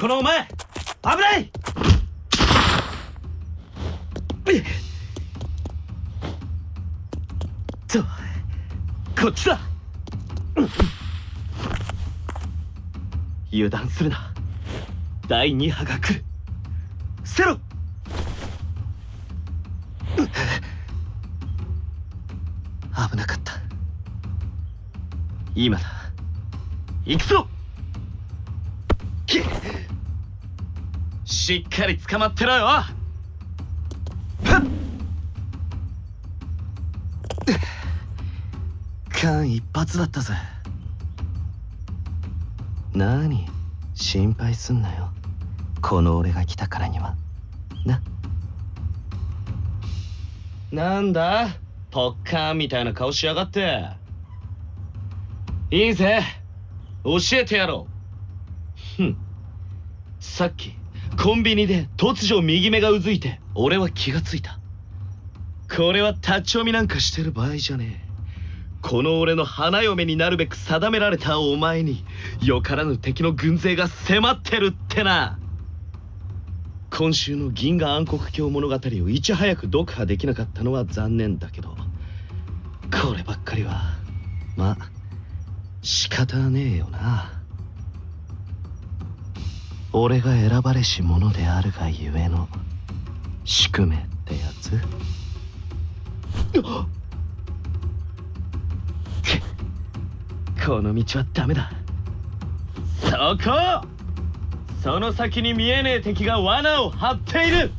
このお前危ない！とこっちだ！油断するな。第2波が来る。せろ危なかった。今だ。行くぞ！しっかり捕まってろよ。間一髪だったぜ。何心配すんなよ。この俺が来たからには。な。なんだ？ポッカーンみたいな顔しやがって。いいぜ。教えてやろう。ふん。さっきコンビニで突如右目がうずいて俺は気がついた。これは立ち読みなんかしてる場合じゃねえ。この俺の花嫁になるべく定められたお前によからぬ敵の軍勢が迫ってるってな。今週の銀河暗黒鏡物語をいち早く読破できなかったのは残念だけどこればっかりはまあ仕方ねえよな。俺が選ばれし者であるがゆえの宿命ってやつ？この道はダメだ。そこ！その先に見えねえ敵が罠を張っている。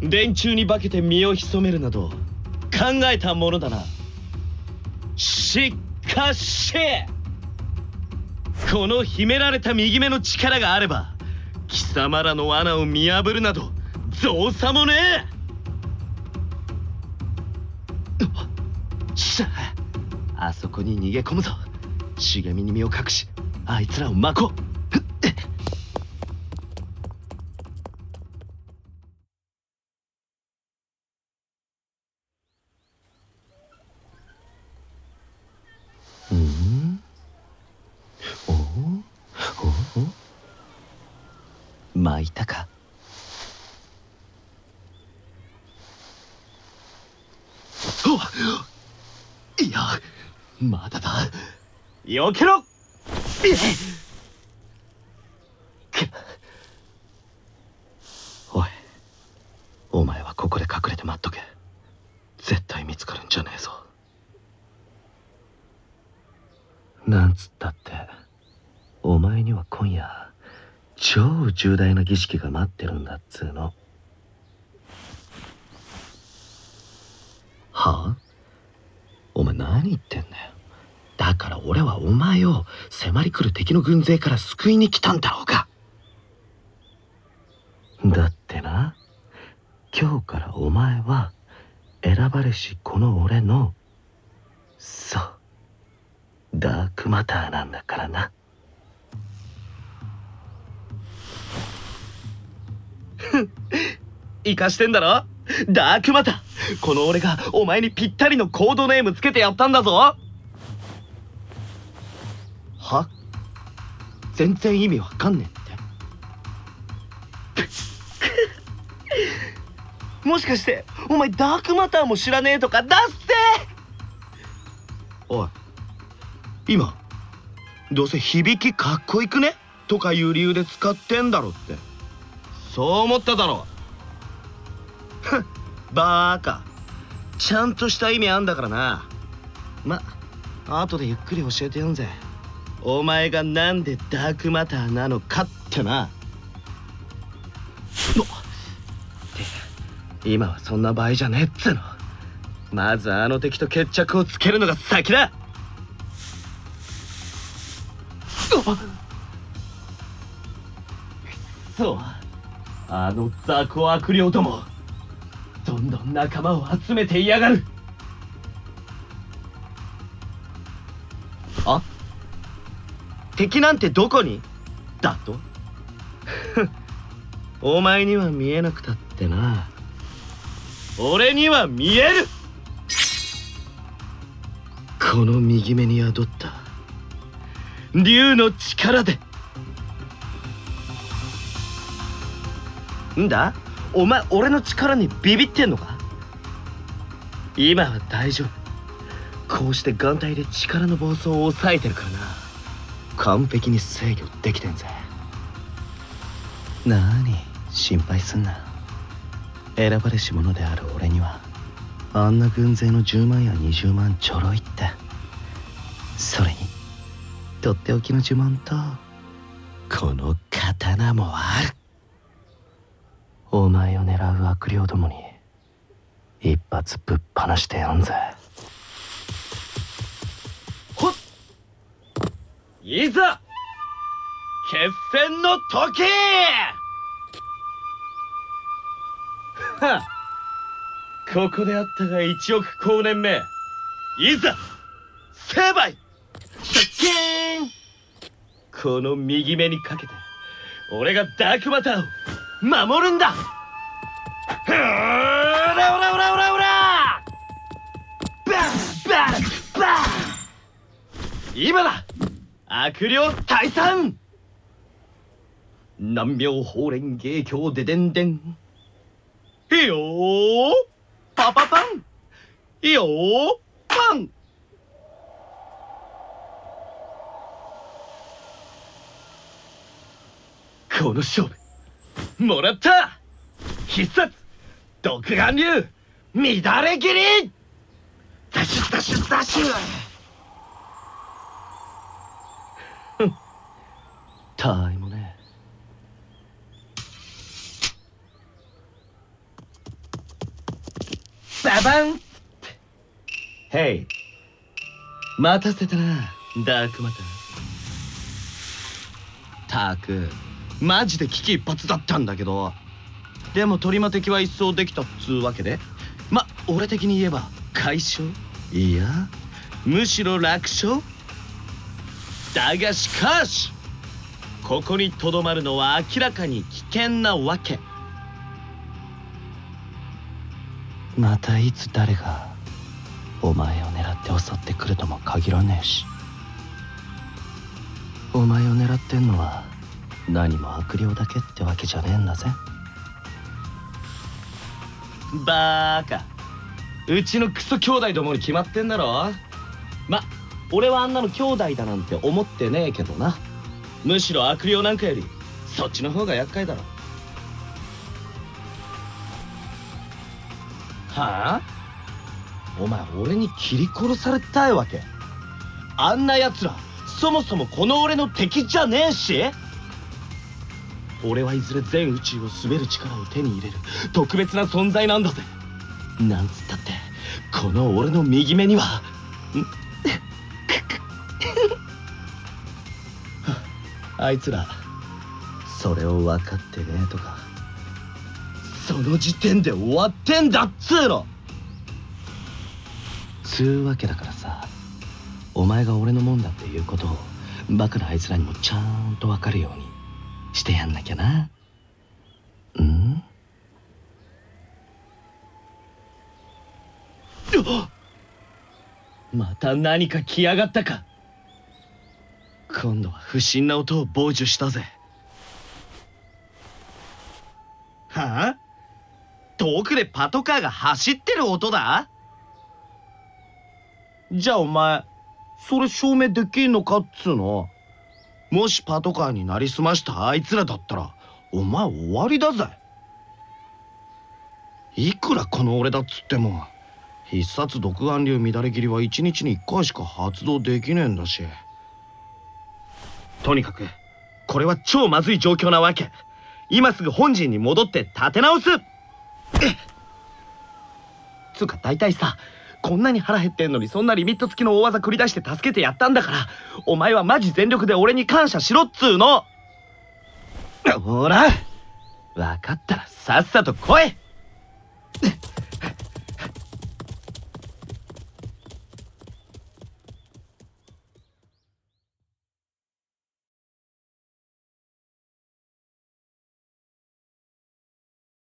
電柱に化けて身を潜めるなど考えたものだな。しかしこの秘められた右目の力があれば貴様らの罠を見破るなど造作もねえ。しゃ。あそこに逃げ込むぞ。茂みに身を隠しあいつらを巻こう。巻いたか？おいやまだだ。避けろ！おいお前はここで隠れて待っとけ。絶対見つかるんじゃねえぞ。なんつったってお前には今夜超重大な儀式が待ってるんだっつうの。はあ？お前何言ってんだよ。だから俺はお前を迫り来る敵の軍勢から救いに来たんだろうが。だってな今日からお前は選ばれしこの俺のそうダークマターなんだからな。生かしてんだろ？ダークマターこの俺がお前にぴったりのコードネームつけてやったんだぞ。は？全然意味わかんねえって。もしかしてお前ダークマターも知らねえとかだっせ？おい今どうせ響きかっこいくね？とかいう理由で使ってんだろって。そう思っただろふん バーカ。ちゃんとした意味あんだからな。まあ後でゆっくり教えてやんぜ。お前がなんでダークマターなのかってな。って今はそんな場合じゃねえっつうの。まずあの敵と決着をつけるのが先だ。くそ。あの雑魚悪霊どもどんどん仲間を集めていやがる。あ？敵なんてどこに？だと？お前には見えなくたってな。俺には見える。この右目に宿った竜の力で。んだ？お前俺の力にビビってんのか？今は大丈夫。こうして眼帯で力の暴走を抑えてるからな。完璧に制御できてんぜ。なに心配すんな。選ばれし者である俺にはあんな軍勢の10万や20万ちょろいって。それにとっておきの呪文とこの刀もある。お前を狙う悪霊どもに一発ぶっ放してやんぜ。ほっ。いざ決戦の時!はっ。ここであったが一億光年目。いざ成敗!ッキーン!この右目にかけて俺がダークマターを守るんだ。ほらほらほらほらほら。バンバンバン。今だ。悪霊退散。南妙法蓮芸教ででんでん。へよーパパパン。いいよパン。この勝負。もらった。必殺独眼竜乱れ斬り。ザシュザシュザシュ。たいもね。ババンへい待たせたなダークマター。たくマジで危機一髪だったんだけど。でも鳥間敵は一掃できたっつうわけで。ま俺的に言えば解消？いやむしろ楽勝？だがしかしここにとどまるのは明らかに危険なわけ。またいつ誰がお前を狙って襲ってくるとも限らねえし。お前を狙ってんのは何も悪霊だけってわけじゃねえんだぜ。バーカ。うちのクソ兄弟どもに決まってんだろ。ま俺はあんなの兄弟だなんて思ってねえけどな。むしろ悪霊なんかよりそっちの方が厄介だろ。はあ？お前俺に切り殺されたいわけ。あんな奴らそもそもこの俺の敵じゃねえし。俺はいずれ全宇宙を滑る力を手に入れる。特別な存在なんだぜ。なんつったってこの俺の右目にはん？あいつらそれを分かってねえとかその時点で終わってんだっつうの！つうわけだからさお前が俺のもんだっていうことをバカなあいつらにもちゃんと分かるように。してやんなきゃな。うん？また何か来やがったか。今度は不審な音を傍受したぜ。はあ？遠くでパトカーが走ってる音だ？じゃあお前それ証明できんのかっつうの？もしパトカーになりすましたあいつらだったらお前終わりだぜ。いくらこの俺だっつっても必殺独眼竜乱れ斬りは1日に1回しか発動できねえんだし。とにかくこれは超まずい状況なわけ。今すぐ本陣に戻って立て直す。つうか大体さこんなに腹減ってんのにそんなリミット付きの大技繰り出して助けてやったんだからお前はマジ全力で俺に感謝しろっつうの。ほら分かったらさっさと来い。